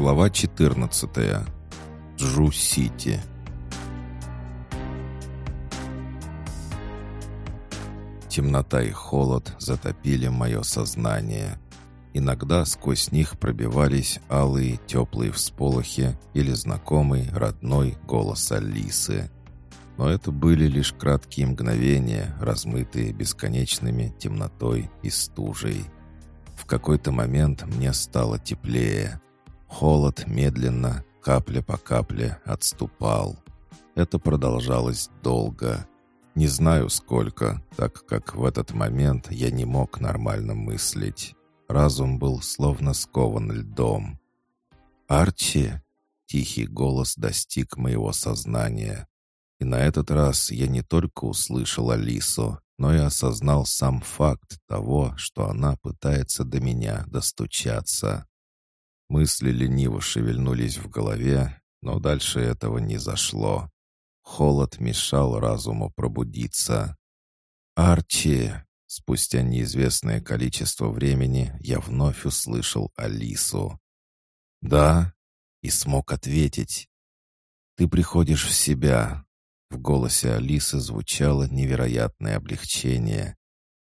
Глава 14. Джу-Сити. Темнота и холод затопили мое сознание. Иногда сквозь них пробивались алые теплые всполохи или знакомый родной голос Алисы. Но это были лишь краткие мгновения, размытые бесконечными темнотой и стужей. В какой-то момент мне стало теплее. Холод медленно, капля по капле, отступал. Это продолжалось долго. Не знаю сколько, так как в этот момент я не мог нормально мыслить. Разум был словно скован льдом. «Арчи!» — тихий голос достиг моего сознания. И на этот раз я не только услышал Алису, но и осознал сам факт того, что она пытается до меня достучаться. Мысли лениво шевельнулись в голове, но дальше этого не зашло. Холод мешал разуму пробудиться. «Арчи!» Спустя неизвестное количество времени я вновь услышал Алису. «Да?» И смог ответить. «Ты приходишь в себя». В голосе Алисы звучало невероятное облегчение.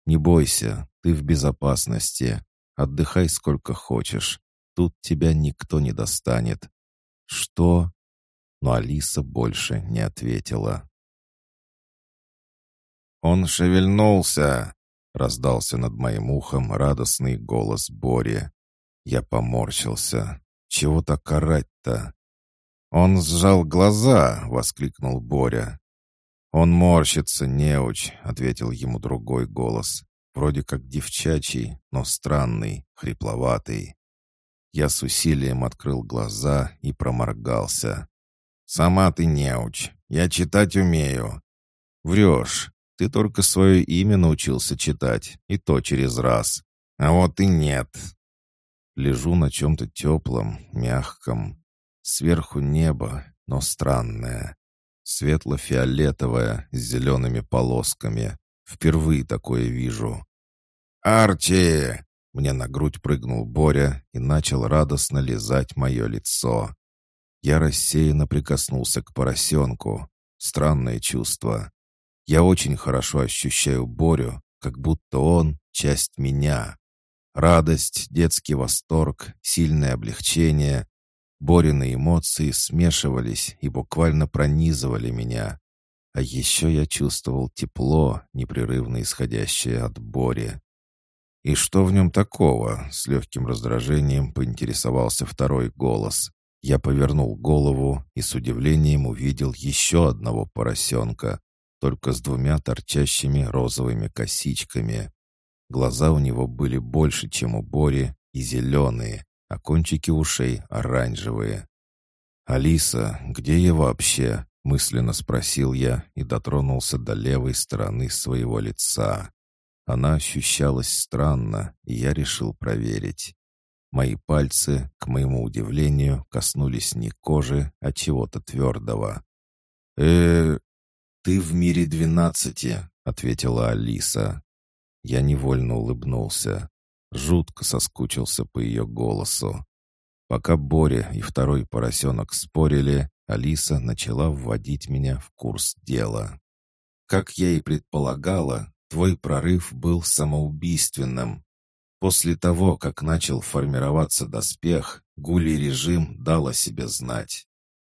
«Не бойся, ты в безопасности. Отдыхай сколько хочешь. Тут тебя никто не достанет». «Что?» Но Алиса больше не ответила. «Он шевельнулся!» — раздался над моим ухом радостный голос Бори. Я поморщился. «Чего так орать-то?» «Он сжал глаза!» — воскликнул Боря. «Он морщится, неуч!» — ответил ему другой голос. Вроде как девчачий, но странный, хрипловатый. Я с усилием открыл глаза и проморгался. «Сама ты неуч. Я читать умею». «Врешь. Ты только свое имя научился читать, и то через раз. А вот и нет». Лежу на чем-то теплом, мягком. Сверху небо, но странное. Светло-фиолетовое, с зелеными полосками. Впервые такое вижу. «Арчи!» Мне на грудь прыгнул Боря и начал радостно лизать мое лицо. Я рассеянно прикоснулся к поросенку. Странное чувство. Я очень хорошо ощущаю Борю, как будто он — часть меня. Радость, детский восторг, сильное облегчение. Борины эмоции смешивались и буквально пронизывали меня. А еще я чувствовал тепло, непрерывно исходящее от Бори. «И что в нем такого?» — с легким раздражением поинтересовался второй голос. Я повернул голову и с удивлением увидел еще одного поросенка, только с двумя торчащими розовыми косичками. Глаза у него были больше, чем у Бори, и зеленые, а кончики ушей оранжевые. «Алиса, где я вообще?» — мысленно спросил я и дотронулся до левой стороны своего лица. Она ощущалась странно, и я решил проверить. Мои пальцы, к моему удивлению, коснулись не кожи, а чего-то твердого. э ты в мире двенадцати», — ответила Алиса. Я невольно улыбнулся. Жутко соскучился по ее голосу. Пока Боря и второй поросенок спорили, Алиса начала вводить меня в курс дела. Как я и предполагала, Твой прорыв был самоубийственным. После того, как начал формироваться доспех, гулий режим дал о себе знать.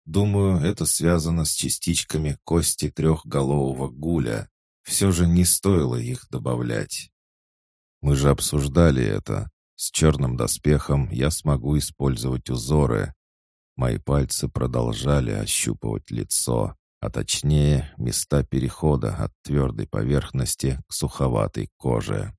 Думаю, это связано с частичками кости трехголового гуля. Все же не стоило их добавлять. Мы же обсуждали это. С черным доспехом я смогу использовать узоры. Мои пальцы продолжали ощупывать лицо а точнее места перехода от твердой поверхности к суховатой коже.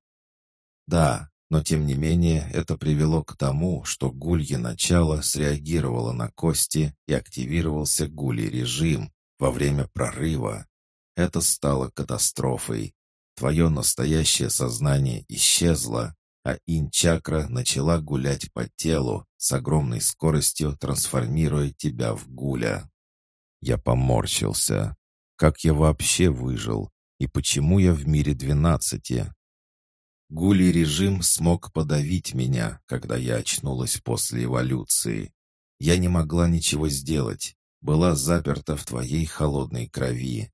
Да, но тем не менее это привело к тому, что гулье начало среагировало на кости и активировался гулий режим во время прорыва. Это стало катастрофой. Твое настоящее сознание исчезло, а ин-чакра начала гулять по телу с огромной скоростью, трансформируя тебя в гуля. Я поморщился. Как я вообще выжил? И почему я в мире двенадцати? Гулий режим смог подавить меня, когда я очнулась после эволюции. Я не могла ничего сделать. Была заперта в твоей холодной крови.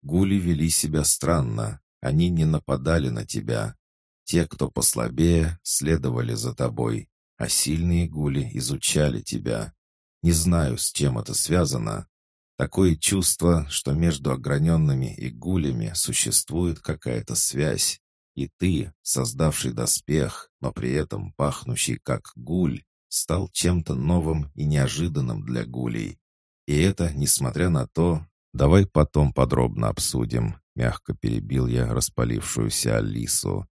Гули вели себя странно. Они не нападали на тебя. Те, кто послабее, следовали за тобой, а сильные гули изучали тебя. Не знаю, с чем это связано. Такое чувство, что между ограненными и гулями существует какая-то связь. И ты, создавший доспех, но при этом пахнущий как гуль, стал чем-то новым и неожиданным для гулей. И это несмотря на то... Давай потом подробно обсудим, мягко перебил я распалившуюся Алису.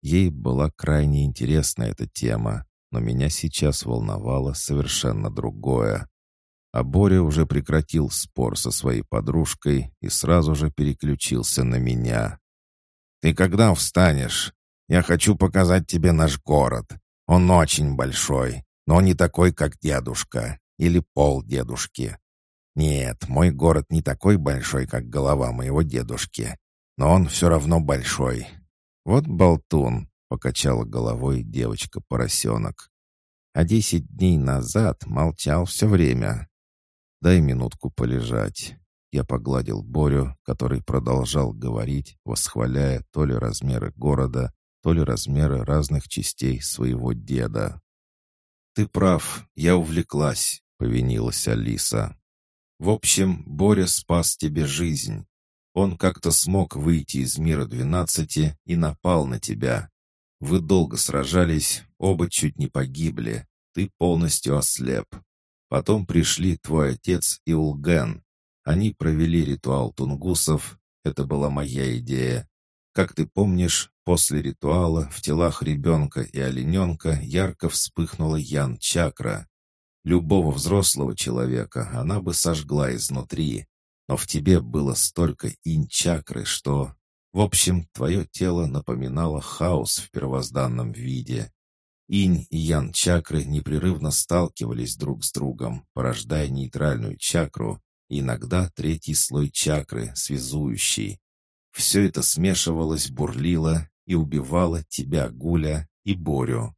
Ей была крайне интересна эта тема, но меня сейчас волновало совершенно другое. А Боря уже прекратил спор со своей подружкой и сразу же переключился на меня. «Ты когда встанешь? Я хочу показать тебе наш город. Он очень большой, но не такой, как дедушка или пол дедушки. Нет, мой город не такой большой, как голова моего дедушки, но он все равно большой. Вот болтун, покачала головой девочка-поросенок. А десять дней назад молчал все время. Дай минутку полежать. Я погладил Борю, который продолжал говорить, восхваляя то ли размеры города, то ли размеры разных частей своего деда. «Ты прав, я увлеклась», — повинилась Алиса. «В общем, Боря спас тебе жизнь. Он как-то смог выйти из мира двенадцати и напал на тебя. Вы долго сражались, оба чуть не погибли. Ты полностью ослеп. Потом пришли твой отец и Улген. Они провели ритуал тунгусов. Это была моя идея. Как ты помнишь, после ритуала в телах ребенка и олененка ярко вспыхнула ян-чакра. Любого взрослого человека она бы сожгла изнутри, но в тебе было столько инь-чакры, что... В общем, твое тело напоминало хаос в первозданном виде. Инь и ян-чакры непрерывно сталкивались друг с другом, порождая нейтральную чакру, иногда третий слой чакры, связующий. Все это смешивалось, бурлило и убивало тебя, Гуля, и Борю.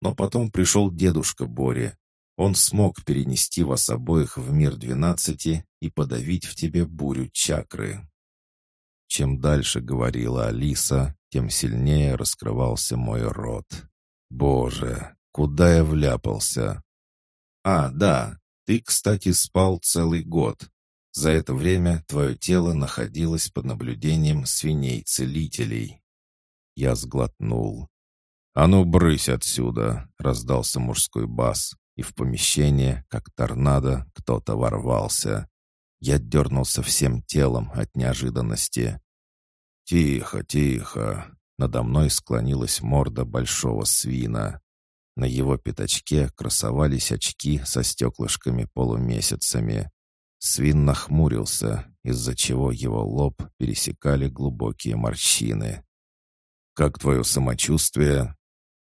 Но потом пришел дедушка Бори. Он смог перенести вас обоих в мир двенадцати и подавить в тебе бурю чакры. Чем дальше говорила Алиса, тем сильнее раскрывался мой рот. Боже, куда я вляпался? А, да, ты, кстати, спал целый год. За это время твое тело находилось под наблюдением свиней-целителей. Я сглотнул. «А ну, брысь отсюда!» — раздался мужской бас, и в помещение, как торнадо, кто-то ворвался. Я дернулся всем телом от неожиданности. «Тихо, тихо!» Надо мной склонилась морда большого свина. На его пятачке красовались очки со стеклышками-полумесяцами. Свин нахмурился, из-за чего его лоб пересекали глубокие морщины. «Как твое самочувствие?»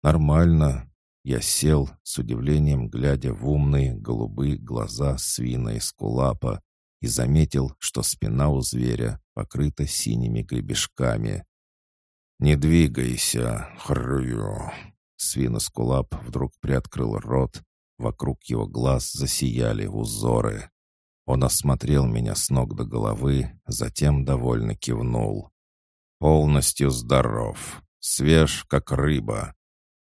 «Нормально». Я сел, с удивлением глядя в умные голубые глаза свина из кулапа и заметил, что спина у зверя покрыта синими гребешками. «Не двигайся, хрю!» Свиноскулап вдруг приоткрыл рот, вокруг его глаз засияли узоры. Он осмотрел меня с ног до головы, затем довольно кивнул. «Полностью здоров. Свеж, как рыба».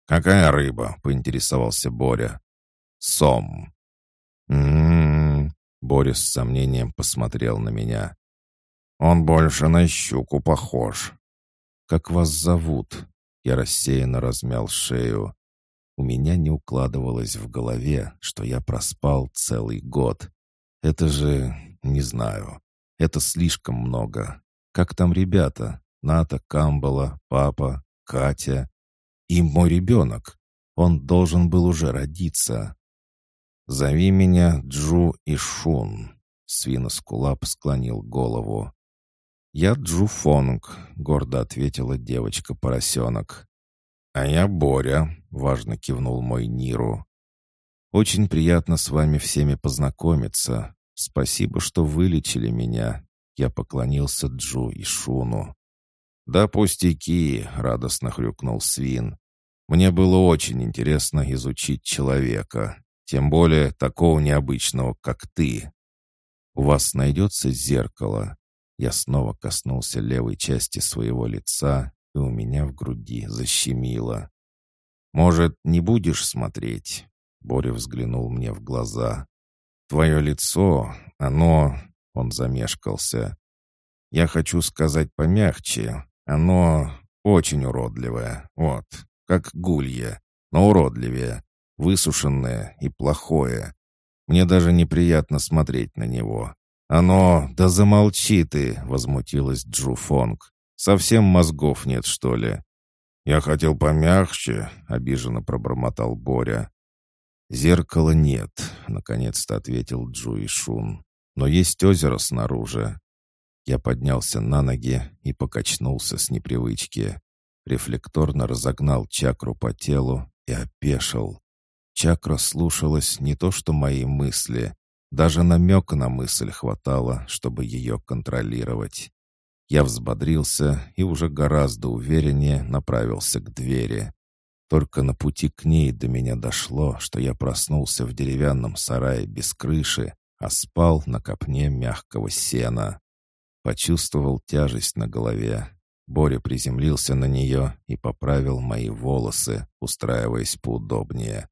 «Какая рыба?» — поинтересовался Боря. «Сом». «М-м-м», Боря с сомнением посмотрел на меня. «Он больше на щуку похож». «Как вас зовут?» Я рассеянно размял шею. У меня не укладывалось в голове, что я проспал целый год. Это же... не знаю. Это слишком много. Как там ребята? Ната, Камбала, папа, Катя. И мой ребенок. Он должен был уже родиться. «Зови меня Джу и Шун», — свиноскулап склонил голову. «Я Джу Фонг», — гордо ответила девочка-поросенок. «А я Боря», — важно кивнул мой Ниру. «Очень приятно с вами всеми познакомиться. Спасибо, что вылечили меня». Я поклонился Джу и Шуну. «Да пустяки!» — радостно хрюкнул свин. «Мне было очень интересно изучить человека. Тем более такого необычного, как ты. У вас найдется зеркало. Я снова коснулся левой части своего лица, и у меня в груди защемило. «Может, не будешь смотреть?» Боря взглянул мне в глаза. «Твое лицо, оно...» Он замешкался. «Я хочу сказать помягче. Оно очень уродливое. Вот, как гулье, но уродливее. Высушенное и плохое. Мне даже неприятно смотреть на него. «Оно... Да замолчи ты!» — возмутилась Джу Фонг. «Совсем мозгов нет, что ли?» «Я хотел помягче», — обиженно пробормотал Боря. «Зеркала нет», — наконец-то ответил Джу Шун. «Но есть озеро снаружи». Я поднялся на ноги и покачнулся с непривычки. Рефлекторно разогнал чакру по телу и опешил. Чакра слушалась не то что мои мысли, даже намека на мысль хватало, чтобы ее контролировать. Я взбодрился и уже гораздо увереннее направился к двери. Только на пути к ней до меня дошло, что я проснулся в деревянном сарае без крыши, а спал на копне мягкого сена. Почувствовал тяжесть на голове. Боря приземлился на нее и поправил мои волосы, устраиваясь поудобнее.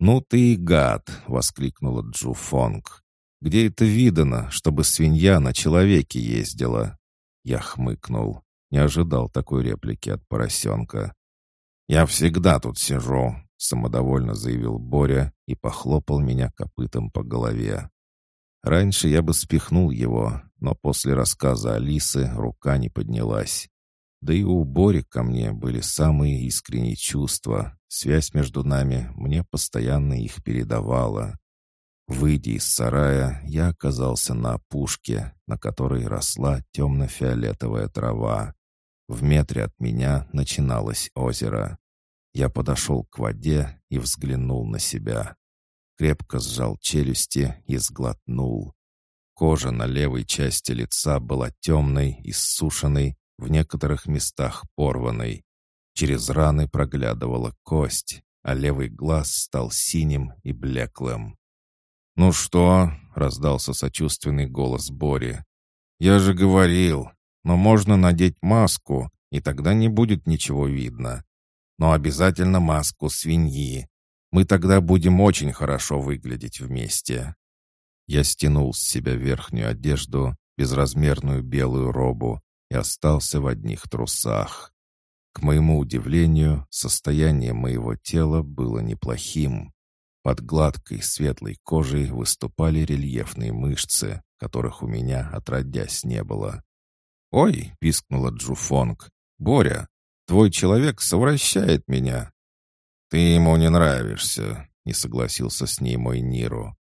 «Ну ты и гад!» — воскликнула Джу Фонг. «Где это видано, чтобы свинья на человеке ездила?» Я хмыкнул. Не ожидал такой реплики от поросенка. «Я всегда тут сижу», — самодовольно заявил Боря и похлопал меня копытом по голове. Раньше я бы спихнул его, но после рассказа Алисы рука не поднялась. Да и у Бори ко мне были самые искренние чувства. Связь между нами мне постоянно их передавала. Выйдя из сарая, я оказался на опушке, на которой росла темно-фиолетовая трава. В метре от меня начиналось озеро. Я подошел к воде и взглянул на себя. Крепко сжал челюсти и сглотнул. Кожа на левой части лица была темной, иссушенной в некоторых местах порванной. Через раны проглядывала кость, а левый глаз стал синим и блеклым. «Ну что?» — раздался сочувственный голос Бори. «Я же говорил, но можно надеть маску, и тогда не будет ничего видно. Но обязательно маску свиньи. Мы тогда будем очень хорошо выглядеть вместе». Я стянул с себя верхнюю одежду, безразмерную белую робу, и остался в одних трусах. К моему удивлению, состояние моего тела было неплохим. Под гладкой светлой кожей выступали рельефные мышцы, которых у меня отродясь не было. «Ой!» — пискнула Джуфонг. «Боря, твой человек совращает меня!» «Ты ему не нравишься», — не согласился с ней мой Ниру.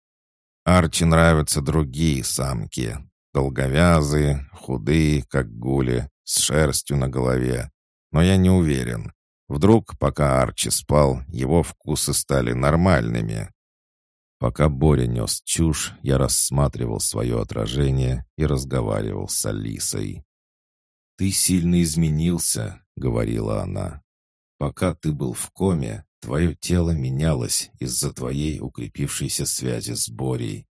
«Арчи нравятся другие самки, Долговязые, худые, как гули, с шерстью на голове. Но я не уверен. Вдруг, пока Арчи спал, его вкусы стали нормальными. Пока Боря нес чушь, я рассматривал свое отражение и разговаривал с Алисой. «Ты сильно изменился», — говорила она. «Пока ты был в коме, твое тело менялось из-за твоей укрепившейся связи с Борей.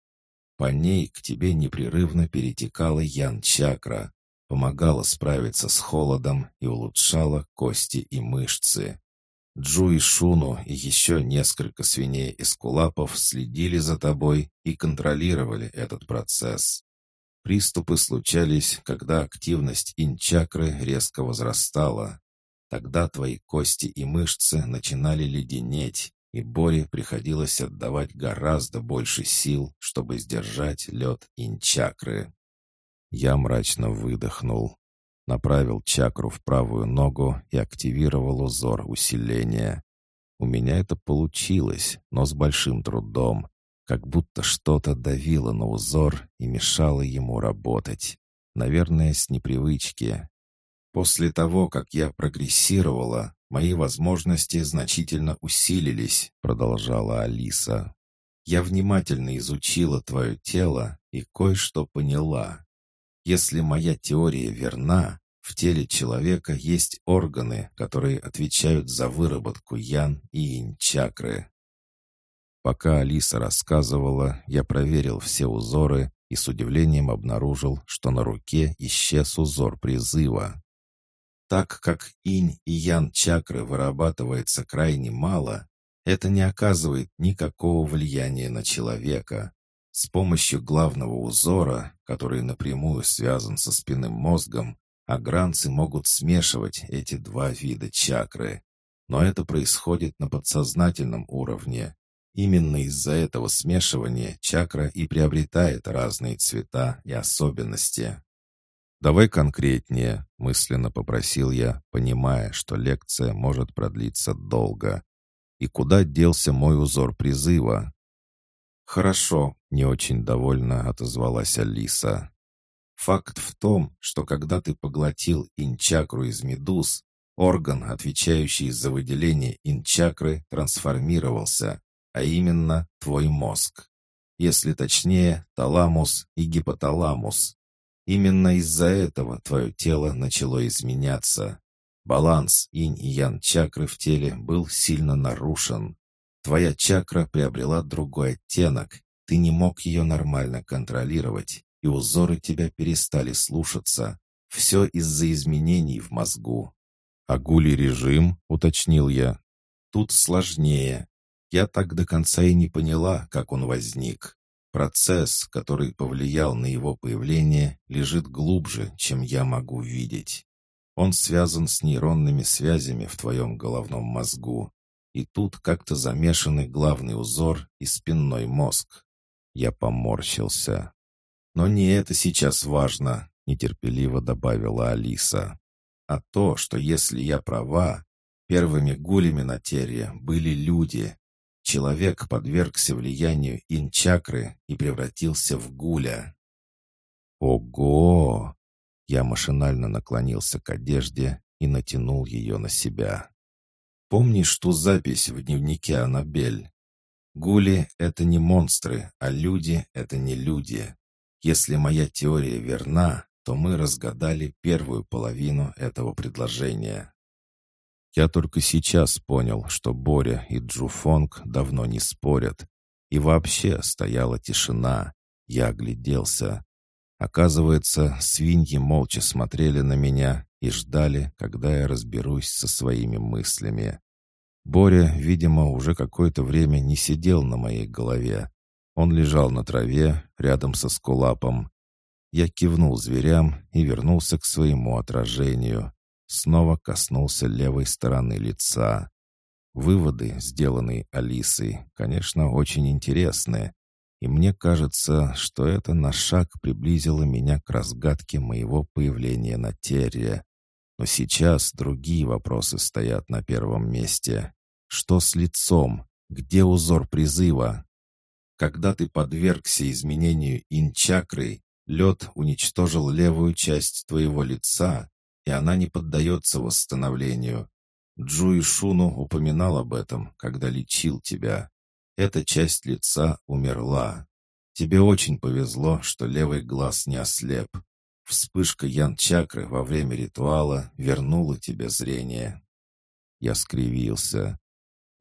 По ней к тебе непрерывно перетекала ян-чакра, помогала справиться с холодом и улучшала кости и мышцы. Джу и Шуну и еще несколько свиней эскулапов следили за тобой и контролировали этот процесс. Приступы случались, когда активность инчакры резко возрастала. Тогда твои кости и мышцы начинали леденеть, и Боре приходилось отдавать гораздо больше сил, чтобы сдержать лед инчакры. Я мрачно выдохнул, направил чакру в правую ногу и активировал узор усиления. У меня это получилось, но с большим трудом, как будто что-то давило на узор и мешало ему работать. Наверное, с непривычки. После того, как я прогрессировала, «Мои возможности значительно усилились», — продолжала Алиса. «Я внимательно изучила твое тело и кое-что поняла. Если моя теория верна, в теле человека есть органы, которые отвечают за выработку ян и инь-чакры. Пока Алиса рассказывала, я проверил все узоры и с удивлением обнаружил, что на руке исчез узор призыва. Так как инь и ян чакры вырабатывается крайне мало, это не оказывает никакого влияния на человека. С помощью главного узора, который напрямую связан со спинным мозгом, агранцы могут смешивать эти два вида чакры. Но это происходит на подсознательном уровне. Именно из-за этого смешивания чакра и приобретает разные цвета и особенности. «Давай конкретнее», — мысленно попросил я, понимая, что лекция может продлиться долго. «И куда делся мой узор призыва?» «Хорошо», — не очень довольно отозвалась Алиса. «Факт в том, что когда ты поглотил инчакру из медуз, орган, отвечающий за выделение инчакры, трансформировался, а именно твой мозг. Если точнее, таламус и гипоталамус. Именно из-за этого твое тело начало изменяться. Баланс инь и ян чакры в теле был сильно нарушен. Твоя чакра приобрела другой оттенок. Ты не мог ее нормально контролировать, и узоры тебя перестали слушаться. Все из-за изменений в мозгу. «А гули-режим?» — уточнил я. «Тут сложнее. Я так до конца и не поняла, как он возник. Процесс, который повлиял на его появление, лежит глубже, чем я могу видеть. Он связан с нейронными связями в твоем головном мозгу. И тут как-то замешаны главный узор и спинной мозг. Я поморщился. Но не это сейчас важно, нетерпеливо добавила Алиса. А то, что если я права, первыми гулями на Терре были люди, Человек подвергся влиянию инчакры и превратился в гуля. «Ого!» Я машинально наклонился к одежде и натянул ее на себя. «Помнишь ту запись в дневнике Аннабель? Гули — это не монстры, а люди — это не люди. Если моя теория верна, то мы разгадали первую половину этого предложения. Я только сейчас понял, что Боря и Джуфонг давно не спорят. И вообще стояла тишина. Я огляделся. Оказывается, свиньи молча смотрели на меня и ждали, когда я разберусь со своими мыслями. Боря, видимо, уже какое-то время не сидел на моей голове. Он лежал на траве рядом со скулапом. Я кивнул зверям и вернулся к своему отражению. Снова коснулся левой стороны лица. Выводы, сделанные Алисой, конечно, очень интересны. И мне кажется, что это на шаг приблизило меня к разгадке моего появления на Терре. Но сейчас другие вопросы стоят на первом месте. Что с лицом? Где узор призыва? Когда ты подвергся изменению инчакры, лед уничтожил левую часть твоего лица, и она не поддается восстановлению. Джуи Шуну упоминал об этом, когда лечил тебя. Эта часть лица умерла. Тебе очень повезло, что левый глаз не ослеп. Вспышка ян-чакры во время ритуала вернула тебе зрение. Я скривился.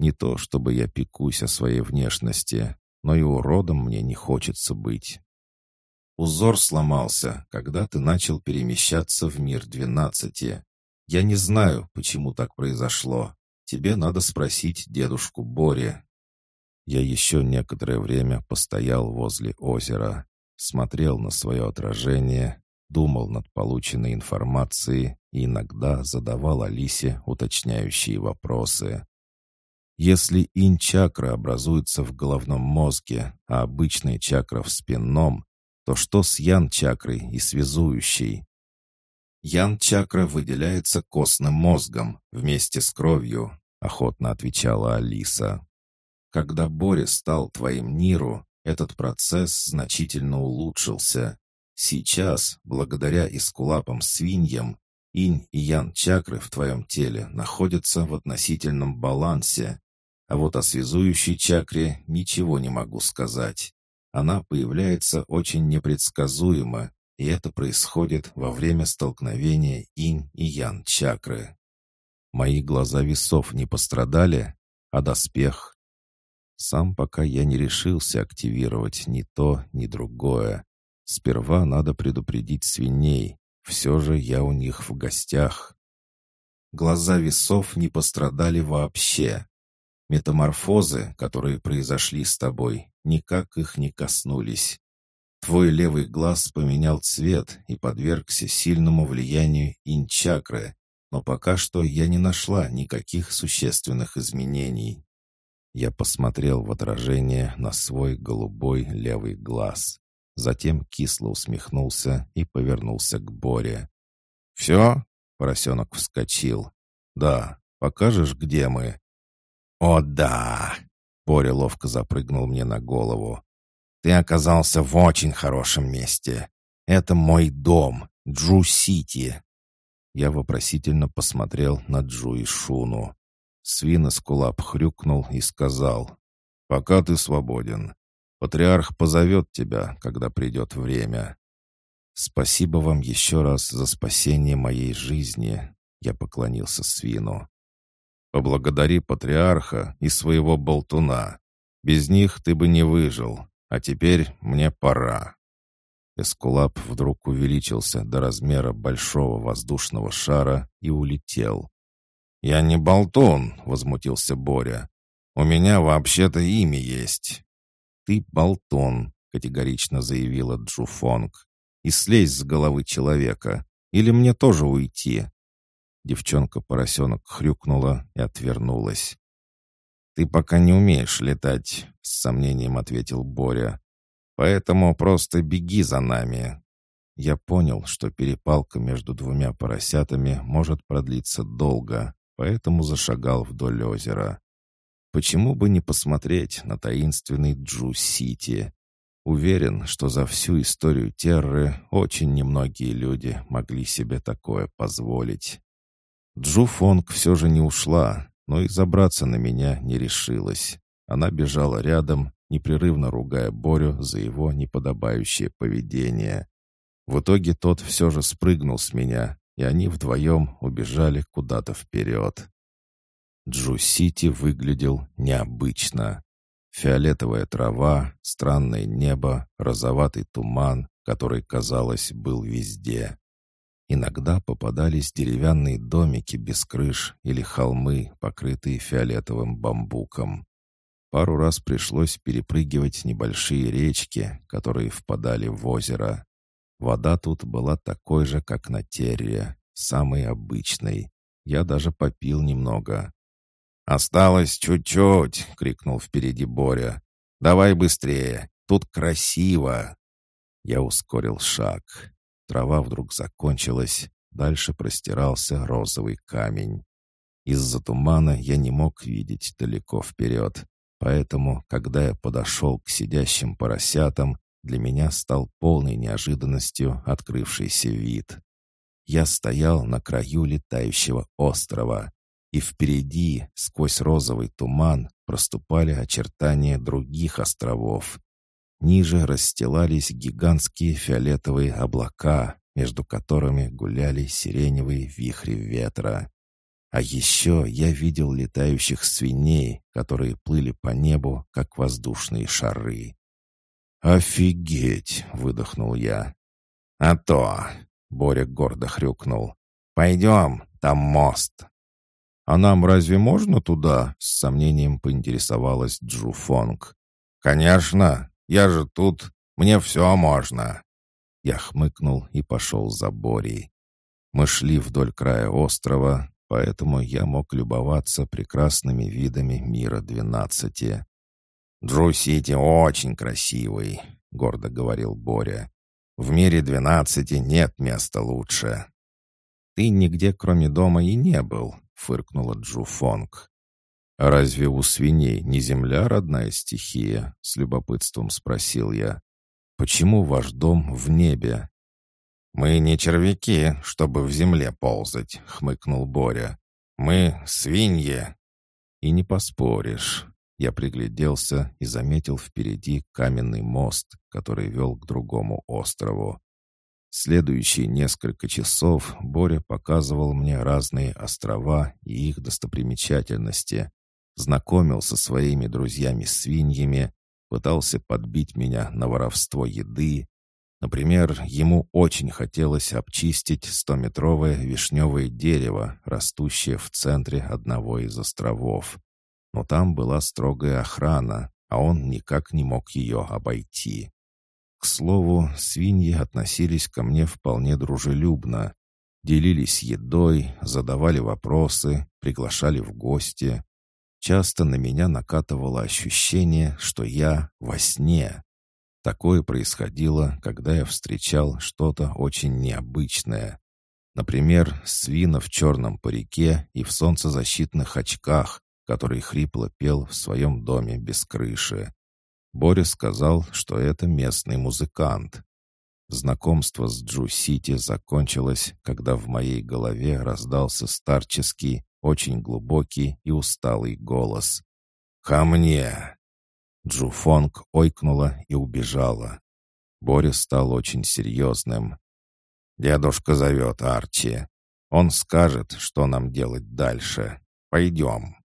Не то, чтобы я пекусь о своей внешности, но и уродом мне не хочется быть. Узор сломался, когда ты начал перемещаться в мир двенадцати. Я не знаю, почему так произошло. Тебе надо спросить дедушку Бори. Я еще некоторое время постоял возле озера, смотрел на свое отражение, думал над полученной информацией и иногда задавал Алисе уточняющие вопросы. Если инь-чакра образуется в головном мозге, а обычная чакра в спинном, то что с ян-чакрой и связующей? Ян-чакра выделяется костным мозгом вместе с кровью, охотно отвечала Алиса. Когда Боря стал твоим Ниру, этот процесс значительно улучшился. Сейчас, благодаря искулапам свиньям, инь и ян-чакры в твоем теле находятся в относительном балансе. А вот о связующей чакре ничего не могу сказать. Она появляется очень непредсказуемо, и это происходит во время столкновения инь и ян чакры. Мои глаза весов не пострадали, а доспех. Сам пока я не решился активировать ни то, ни другое. Сперва надо предупредить свиней. Все же я у них в гостях. Глаза весов не пострадали вообще. Метаморфозы, которые произошли с тобой, никак их не коснулись. Твой левый глаз поменял цвет и подвергся сильному влиянию инчакры, но пока что я не нашла никаких существенных изменений. Я посмотрел в отражение на свой голубой левый глаз. Затем кисло усмехнулся и повернулся к Боре. «Все?» — поросенок вскочил. «Да. Покажешь, где мы?» «О, да!» — Боря ловко запрыгнул мне на голову. «Ты оказался в очень хорошем месте. Это мой дом, Джу-Сити». Я вопросительно посмотрел на Джу и Шуну. Свин Эскулап хрюкнул и сказал, «Пока ты свободен. Патриарх позовет тебя, когда придет время». «Спасибо вам еще раз за спасение моей жизни», — я поклонился Свину. Поблагодари патриарха и своего болтуна. Без них ты бы не выжил, а теперь мне пора». Эскулап вдруг увеличился до размера большого воздушного шара и улетел. «Я не болтун», — возмутился Боря. «У меня вообще-то имя есть». «Ты болтун», — категорично заявила Джуфонг. «И слезь с головы человека. Или мне тоже уйти?» Девчонка-поросенок хрюкнула и отвернулась. «Ты пока не умеешь летать», — с сомнением ответил Боря. «Поэтому просто беги за нами». Я понял, что перепалка между двумя поросятами может продлиться долго, поэтому зашагал вдоль озера. Почему бы не посмотреть на таинственный Джу-Сити? Уверен, что за всю историю Терры очень немногие люди могли себе такое позволить. Джу Фонг все же не ушла, но и забраться на меня не решилась. Она бежала рядом, непрерывно ругая Борю за его неподобающее поведение. В итоге тот все же спрыгнул с меня, и они вдвоем убежали куда-то вперед. Джу-Сити выглядел необычно. Фиолетовая трава, странное небо, розоватый туман, который, казалось, был везде. Иногда попадались деревянные домики без крыш или холмы, покрытые фиолетовым бамбуком. Пару раз пришлось перепрыгивать небольшие речки, которые впадали в озеро. Вода тут была такой же, как на Терре, самой обычной. Я даже попил немного. «Осталось чуть-чуть!» — крикнул впереди Боря. «Давай быстрее! Тут красиво!» Я ускорил шаг. Трава вдруг закончилась, дальше простирался розовый камень. Из-за тумана я не мог видеть далеко вперед, поэтому, когда я подошел к сидящим поросятам, для меня стал полной неожиданностью открывшийся вид. Я стоял на краю летающего острова, и впереди, сквозь розовый туман, проступали очертания других островов, Ниже расстилались гигантские фиолетовые облака, между которыми гуляли сиреневые вихри ветра. А еще я видел летающих свиней, которые плыли по небу, как воздушные шары. «Офигеть!» — выдохнул я. «А то!» — Боря гордо хрюкнул. «Пойдем, там мост!» «А нам разве можно туда?» — с сомнением поинтересовалась Джу Фонг. «Конечно!» Я же тут, мне все можно». Я хмыкнул и пошел за Борей. Мы шли вдоль края острова, поэтому я мог любоваться прекрасными видами мира двенадцати. «Джу-Сити очень красивый», — гордо говорил Боря. «В мире двенадцати нет места лучше». «Ты нигде, кроме дома, и не был», — фыркнула Джу Фонг. «Разве у свиней не земля родная стихия?» — с любопытством спросил я. «Почему ваш дом в небе?» «Мы не червяки, чтобы в земле ползать», — хмыкнул Боря. «Мы свиньи». «И не поспоришь». Я пригляделся и заметил впереди каменный мост, который вел к другому острову. Следующие несколько часов Боря показывал мне разные острова и их достопримечательности, знакомил со своими друзьями-свиньями, пытался подбить меня на воровство еды. Например, ему очень хотелось обчистить стометровое вишневое дерево, растущее в центре одного из островов. Но там была строгая охрана, а он никак не мог ее обойти. К слову, свиньи относились ко мне вполне дружелюбно. Делились едой, задавали вопросы, приглашали в гости. Часто на меня накатывало ощущение, что я во сне. Такое происходило, когда я встречал что-то очень необычное. Например, свина в черном парике и в солнцезащитных очках, который хрипло пел в своем доме без крыши. Боря сказал, что это местный музыкант. Знакомство с Джу-Сити закончилось, когда в моей голове раздался старческий, очень глубокий и усталый голос. «Ко мне!» Джу Фонг ойкнула и убежала. Боря стал очень серьезным. «Дедушка зовет Арчи. Он скажет, что нам делать дальше. Пойдем».